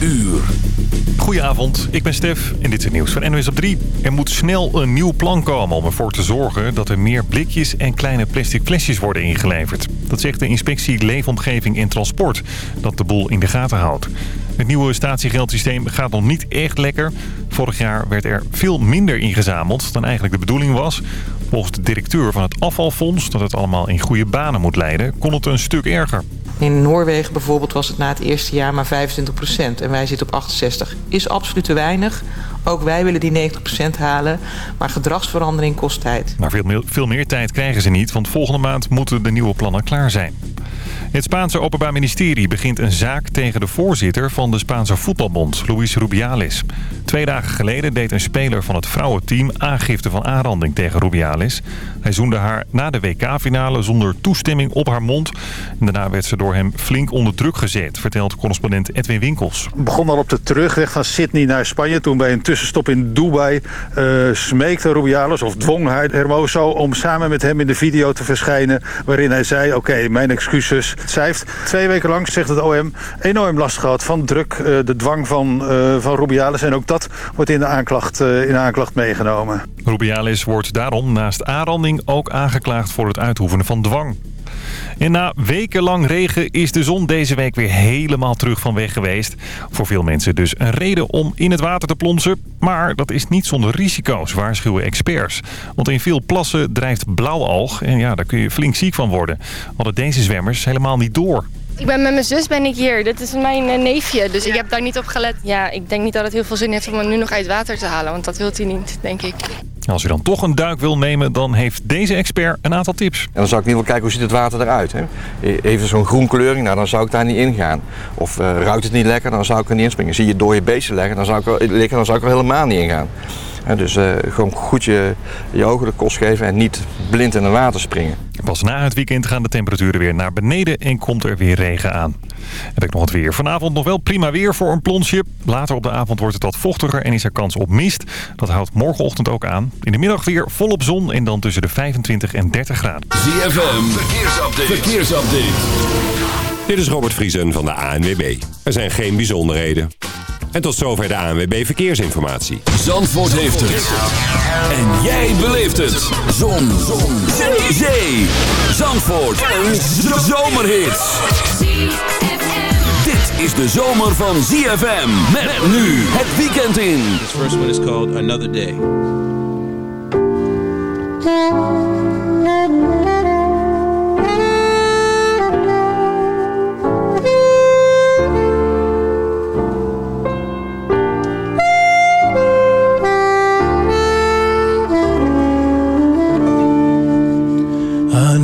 uur. Goedenavond, ik ben Stef en dit is het nieuws van NWS op 3. Er moet snel een nieuw plan komen om ervoor te zorgen dat er meer blikjes en kleine plastic flesjes worden ingeleverd. Dat zegt de inspectie Leefomgeving en Transport, dat de boel in de gaten houdt. Het nieuwe statiegeldsysteem gaat nog niet echt lekker. Vorig jaar werd er veel minder ingezameld dan eigenlijk de bedoeling was. Volgens de directeur van het afvalfonds, dat het allemaal in goede banen moet leiden, kon het een stuk erger. In Noorwegen bijvoorbeeld was het na het eerste jaar maar 25 procent. En wij zitten op 68. Is absoluut te weinig. Ook wij willen die 90 procent halen. Maar gedragsverandering kost tijd. Maar veel, veel meer tijd krijgen ze niet, want volgende maand moeten de nieuwe plannen klaar zijn. Het Spaanse Openbaar Ministerie begint een zaak tegen de voorzitter van de Spaanse voetbalbond, Luis Rubiales. Twee dagen geleden deed een speler van het vrouwenteam aangifte van aanranding tegen Rubiales. Hij zoende haar na de WK-finale zonder toestemming op haar mond. En daarna werd ze door hem flink onder druk gezet, vertelt correspondent Edwin Winkels. Het begon al op de terugweg van Sydney naar Spanje. Toen bij een tussenstop in Dubai uh, smeekte Rubiales of dwong hij Hermoso om samen met hem in de video te verschijnen. Waarin hij zei, oké, mijn excuses. Zij heeft twee weken lang, zegt het OM, enorm last gehad van druk, uh, de dwang van, uh, van Rubiales. En ook dat wordt in de aanklacht, in de aanklacht meegenomen. Rubiales wordt daarom naast aanranding ook aangeklaagd voor het uitoefenen van dwang. En na wekenlang regen is de zon deze week weer helemaal terug van weg geweest. Voor veel mensen dus een reden om in het water te plonsen. Maar dat is niet zonder risico's, waarschuwen experts. Want in veel plassen drijft blauwalg en ja, daar kun je flink ziek van worden. Hadden deze zwemmers helemaal niet door. Ik ben met mijn zus ben ik hier. Dit is mijn uh, neefje, dus ik heb daar niet op gelet. Ja, ik denk niet dat het heel veel zin heeft om hem nu nog uit water te halen, want dat wilt hij niet, denk ik. Als u dan toch een duik wil nemen, dan heeft deze expert een aantal tips. En dan zou ik niet wel kijken hoe ziet het water eruit. Hè? Even zo'n groen kleuring, nou, dan zou ik daar niet in gaan. Of uh, ruikt het niet lekker, dan zou ik er niet inspringen. Zie je door je beesten leggen, dan zou ik er, liggen, dan zou ik er helemaal niet in gaan. Ja, dus uh, gewoon goed je, je ogen de kost geven en niet blind in het water springen. Pas na het weekend gaan de temperaturen weer naar beneden en komt er weer regen aan. Heb ik nog het weer. Vanavond nog wel prima weer voor een plonsje. Later op de avond wordt het wat vochtiger en is er kans op mist. Dat houdt morgenochtend ook aan. In de middag weer volop zon en dan tussen de 25 en 30 graden. ZFM, verkeersupdate. verkeersupdate. Dit is Robert Vriesen van de ANWB. Er zijn geen bijzonderheden. En tot zover de ANWB Verkeersinformatie. Zandvoort heeft het. En jij beleeft het. Zon. Zon. Zee. Zee. Zandvoort. Een zomerhit. Dit is de zomer van ZFM. Met nu het weekend in. This first one is called Another Day.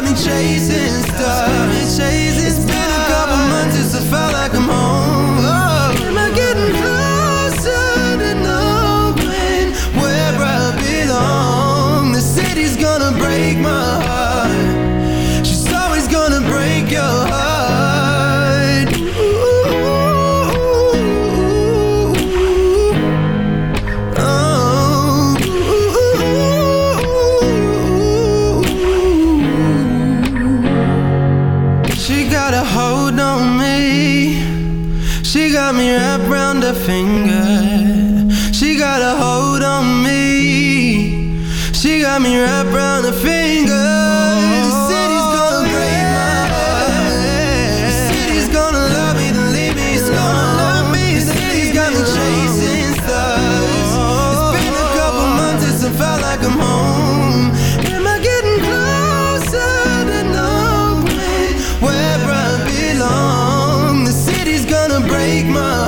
Got me chasing stars. It's been a couple months since I felt like I'm home. stigma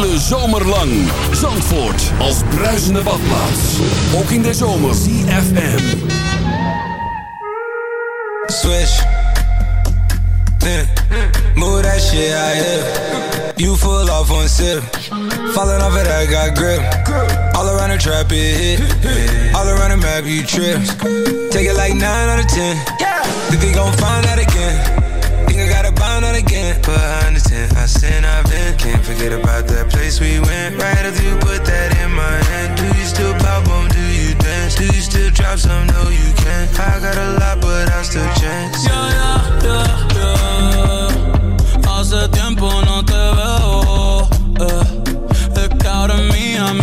hele zomer lang. Zandvoort als bruisende badplaats. Ook in de zomer. CFM. Switch. Eh, Move that shit out. Eh. You full off on sip. Falling off it, I got grip. All around the trap it hit. All around the map you trip. Take it like 9 out of 10. Think they gon' find that again. Think I gotta bind that again. But I understand. I sin, out. can't forget about that place we went. Right if you put that in my hand. Do you still pop on? Do you dance? Do you still drop some? No, you can't. I got a lot, but I still chance. Yo, yo, yo, yo. Hace tiempo no te veo. Look out of me, I'm.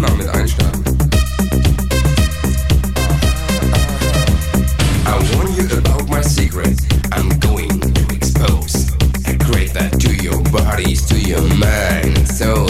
Aufnahme mit einstarten. I warn you about my secret. I'm going to expose. I create that to your bodies, to your mind, soul.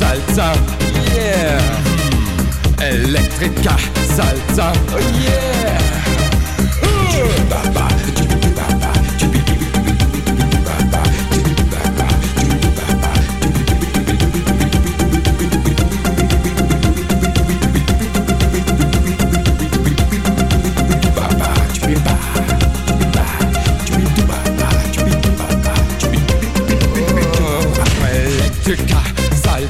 salsa, yeah. Electrica salsa, oh, yeah.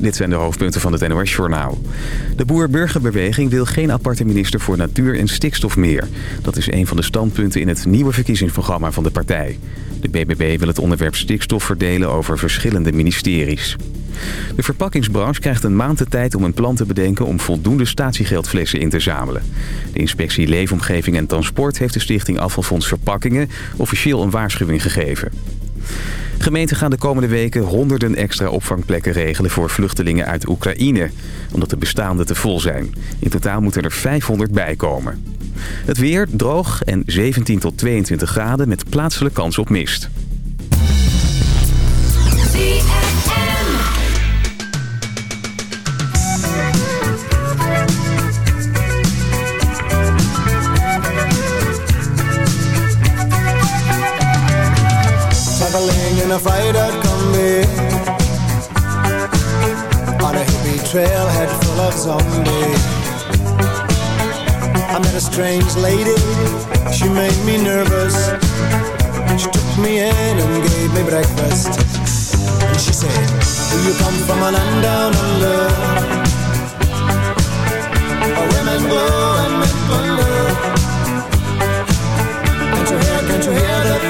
Dit zijn de hoofdpunten van het NOS-journaal. De Boer-Burgerbeweging wil geen aparte minister voor natuur en stikstof meer. Dat is een van de standpunten in het nieuwe verkiezingsprogramma van de partij. De BBB wil het onderwerp stikstof verdelen over verschillende ministeries. De verpakkingsbranche krijgt een maand de tijd om een plan te bedenken om voldoende statiegeldflessen in te zamelen. De inspectie Leefomgeving en Transport heeft de stichting Afvalfonds Verpakkingen officieel een waarschuwing gegeven. Gemeenten gaan de komende weken honderden extra opvangplekken regelen voor vluchtelingen uit Oekraïne, omdat de bestaande te vol zijn. In totaal moeten er 500 bijkomen. Het weer droog en 17 tot 22 graden met plaatselijke kans op mist. In a fried-out combi On a hippie trailhead full of zombies. I met a strange lady, she made me nervous. She took me in and gave me breakfast. And she said, do you come from a land down under? Where women go and men wonder. Can't you hear, can't you hear the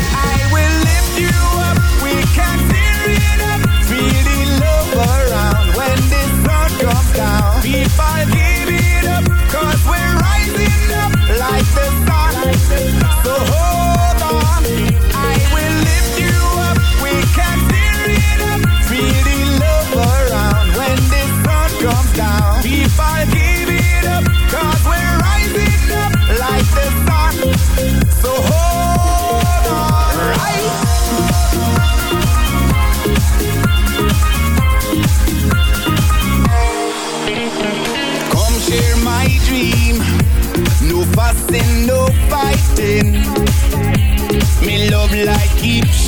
the whole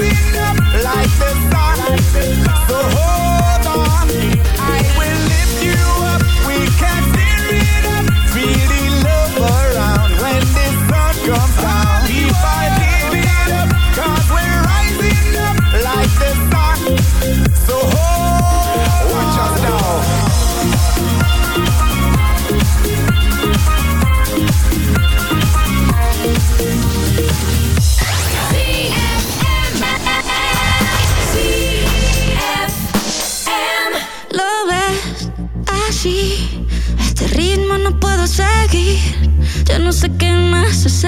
Up like the sun. Like the sun. no sé qué más hacer.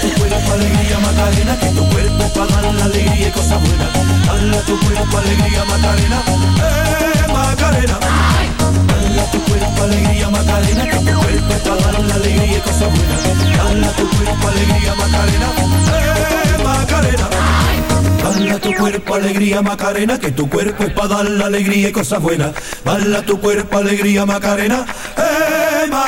Tu cuerpo alegría Macarena, que tu cuerpo para dar la alegría y cosas buenas. Dale a tu cuerpo alegría Macarena, eh Macarena. Dale a tu cuerpo alegría Macarena, que tu cuerpo para dar la alegría y cosas buenas. Dale a tu cuerpo alegría Macarena, eh Macarena. Dale tu cuerpo alegría Macarena, que tu cuerpo es para dar la alegría y cosas buenas. Dale tu cuerpo alegría Macarena, eh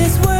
this world,